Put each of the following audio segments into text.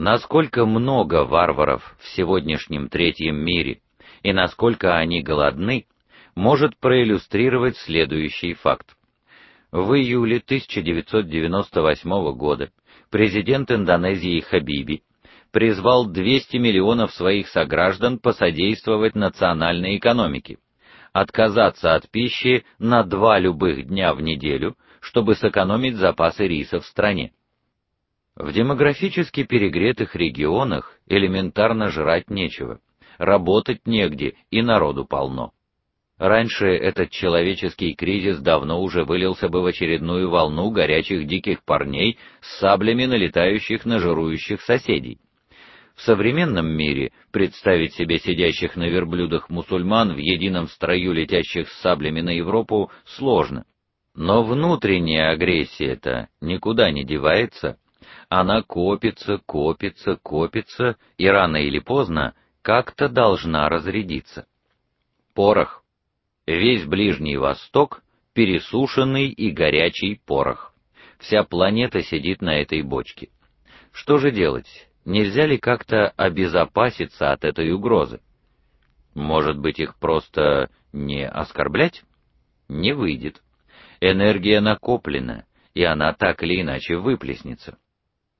Насколько много варваров в сегодняшнем третьем мире и насколько они голодны, может проиллюстрировать следующий факт. В июле 1998 года президент Индонезии Хабиби призвал 200 миллионов своих сограждан посодействовать национальной экономике, отказаться от пищи на два любых дня в неделю, чтобы сэкономить запасы риса в стране. В демографически перегретых регионах элементарно жрать нечего, работать негде и народу полно. Раньше этот человеческий кризис давно уже вылился бы в очередную волну горячих диких парней с саблями налетающих на жирующих соседей. В современном мире представить себе сидящих на верблюдах мусульман в едином строю летящих с саблями на Европу сложно. Но внутренняя агрессия-то никуда не девается она копится, копится, копится и рано или поздно как-то должна разрядиться. Порох. Весь Ближний Восток пересушенный и горячий порох. Вся планета сидит на этой бочке. Что же делать? Нельзя ли как-то обезопаситься от этой угрозы? Может быть, их просто не оскорблять? Не выйдет. Энергия накоплена, и она так или иначе выплеснется.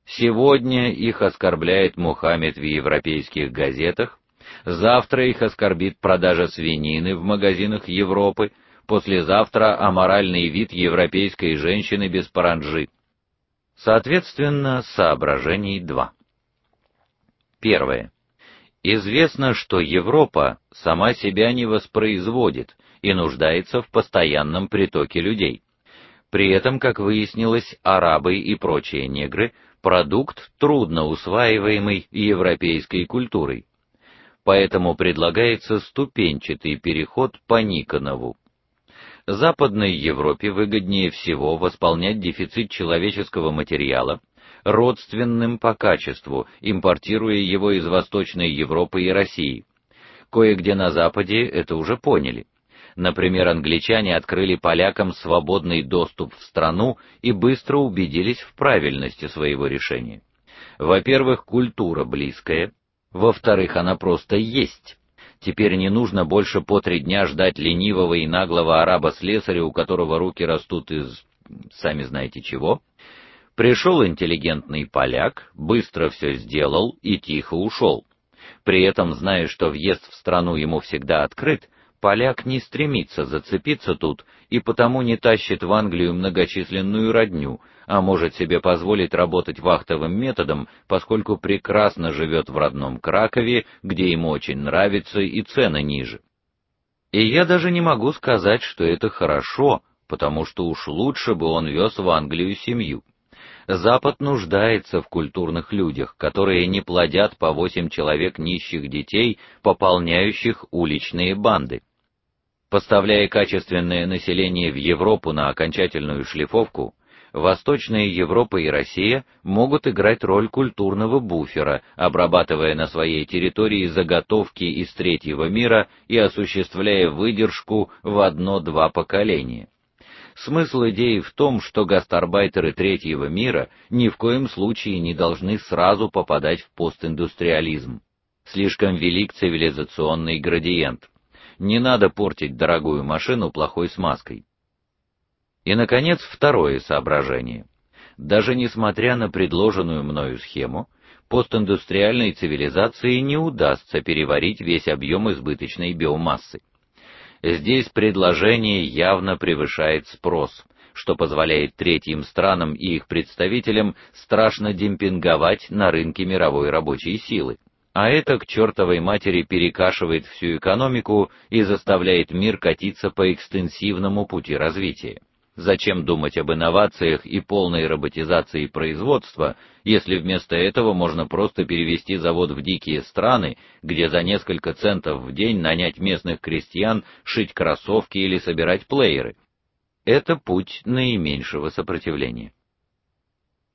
Сегодня их оскорбляет Мухаммед в европейских газетах, завтра их оскорбит продажа свинины в магазинах Европы, послезавтра аморальный вид европейской женщины без паранджи. Соответственно, соображений два. Первое. Известно, что Европа сама себя не воспроизводит и нуждается в постоянном притоке людей. При этом, как выяснилось, арабы и прочие негры продукт трудно усваиваемый европейской культурой. Поэтому предлагается ступенчатый переход по Никонову. Западной Европе выгоднее всего восполнять дефицит человеческого материала родственным по качеству, импортируя его из Восточной Европы и России. Кое-где на западе это уже поняли. Например, англичане открыли полякам свободный доступ в страну и быстро убедились в правильности своего решения. Во-первых, культура близкая, во-вторых, она просто есть. Теперь не нужно больше по три дня ждать ленивого и наглого араба-слесаря, у которого руки растут из сами знаете чего. Пришел интеллигентный поляк, быстро все сделал и тихо ушел. При этом, зная, что въезд в страну ему всегда открыт, поляк не стремится зацепиться тут и потому не тащит в Англию многочисленную родню, а может себе позволить работать вахтовым методом, поскольку прекрасно живет в родном Кракове, где ему очень нравится и цены ниже. И я даже не могу сказать, что это хорошо, потому что уж лучше бы он вез в Англию семью. Запад нуждается в культурных людях, которые не плодят по восемь человек нищих детей, пополняющих уличные банды. Поставляя качественное население в Европу на окончательную шлифовку, Восточная Европа и Россия могут играть роль культурного буфера, обрабатывая на своей территории заготовки из третьего мира и осуществляя выдержку в одно-два поколения. Смысл идеи в том, что гастарбайтеры третьего мира ни в коем случае не должны сразу попадать в постиндустриализм. Слишком велик цивилизационный градиент. Не надо портить дорогую машину плохой смазкой. И наконец, второе соображение. Даже несмотря на предложенную мною схему, постиндустриальной цивилизации не удастся переварить весь объем избыточной биомассы. Здесь предложение явно превышает спрос, что позволяет третьим странам и их представителям страшно демпинговать на рынке мировой рабочей силы а это к чертовой матери перекашивает всю экономику и заставляет мир катиться по экстенсивному пути развития. Зачем думать об инновациях и полной роботизации производства, если вместо этого можно просто перевести завод в дикие страны, где за несколько центов в день нанять местных крестьян шить кроссовки или собирать плееры? Это путь наименьшего сопротивления.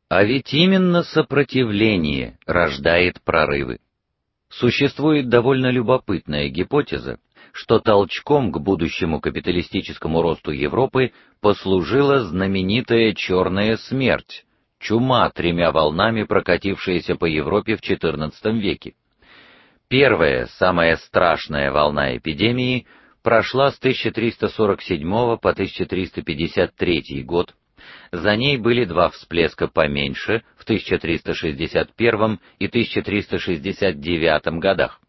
А ведь именно сопротивление рождает прорывы. Существует довольно любопытная гипотеза, что толчком к будущему капиталистическому росту Европы послужила знаменитая черная смерть, чума тремя волнами прокатившаяся по Европе в XIV веке. Первая, самая страшная волна эпидемии прошла с 1347 по 1353 год. За ней были два всплеска поменьше в 1361 и 1369 годах.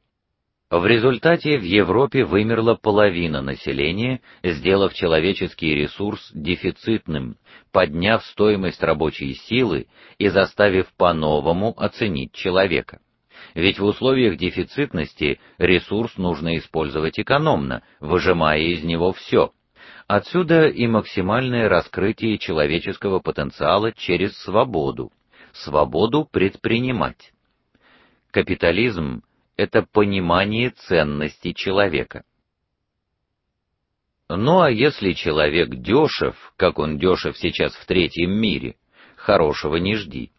В результате в Европе вымерла половина населения, сделав человеческий ресурс дефицитным, подняв стоимость рабочей силы и заставив по-новому оценить человека. Ведь в условиях дефицитности ресурс нужно использовать экономно, выжимая из него все. Отсюда и максимальное раскрытие человеческого потенциала через свободу, свободу предпринимать. Капитализм это понимание ценности человека. Ну а если человек дешев, как он дешев сейчас в третьем мире, хорошего не жди.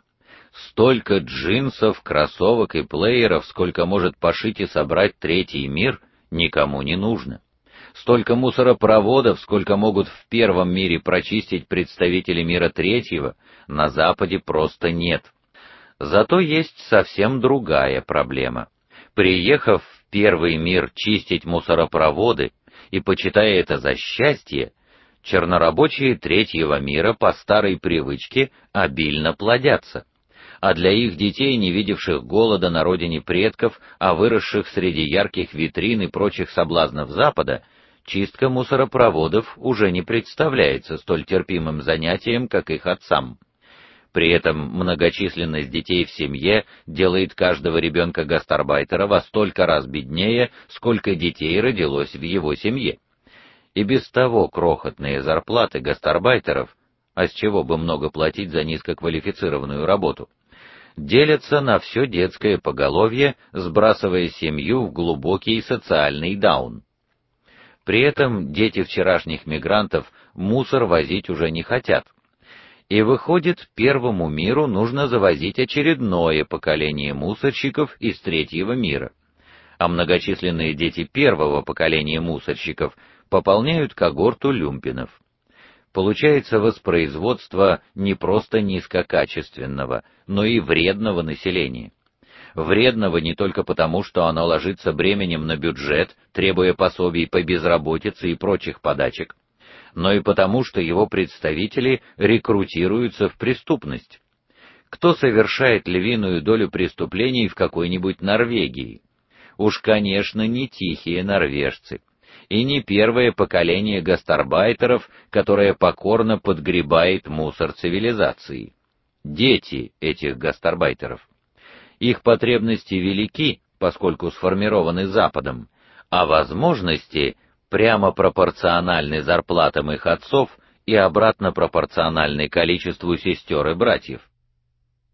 Столько джинсов, кроссовок и плееров, сколько может пошить и собрать третий мир, никому не нужно. Столько мусоропроводов, сколько могут в первом мире прочистить представители мира третьего, на западе просто нет. Зато есть совсем другая проблема. Приехав в первый мир чистить мусоропроводы и почитая это за счастье, чернорабочие третьего мира по старой привычке обильно плодятся а для их детей, не видевших голода на родине предков, а выросших среди ярких витрин и прочих соблазнов Запада, чистка мусоропроводов уже не представляется столь терпимым занятием, как их отцам. При этом многочисленность детей в семье делает каждого ребенка гастарбайтера во столько раз беднее, сколько детей родилось в его семье. И без того крохотные зарплаты гастарбайтеров, а с чего бы много платить за низкоквалифицированную работу, делятся на все детское поголовье, сбрасывая семью в глубокий социальный даун. При этом дети вчерашних мигрантов мусор возить уже не хотят. И выходит, первому миру нужно завозить очередное поколение мусорщиков из третьего мира. А многочисленные дети первого поколения мусорщиков пополняют когорту люмпинов получается воспроизводство не просто низкокачественного, но и вредного населения. Вредного не только потому, что оно ложится бременем на бюджет, требуя пособий по безработице и прочих подачек, но и потому, что его представители рекрутируются в преступность. Кто совершает львиную долю преступлений в какой-нибудь Норвегии? Уж, конечно, не тихие норвежцы и не первое поколение гастарбайтеров, которое покорно подгребает мусор цивилизации. Дети этих гастарбайтеров. Их потребности велики, поскольку сформированы Западом, а возможности прямо пропорциональны зарплатам их отцов и обратно пропорциональны количеству сестер и братьев.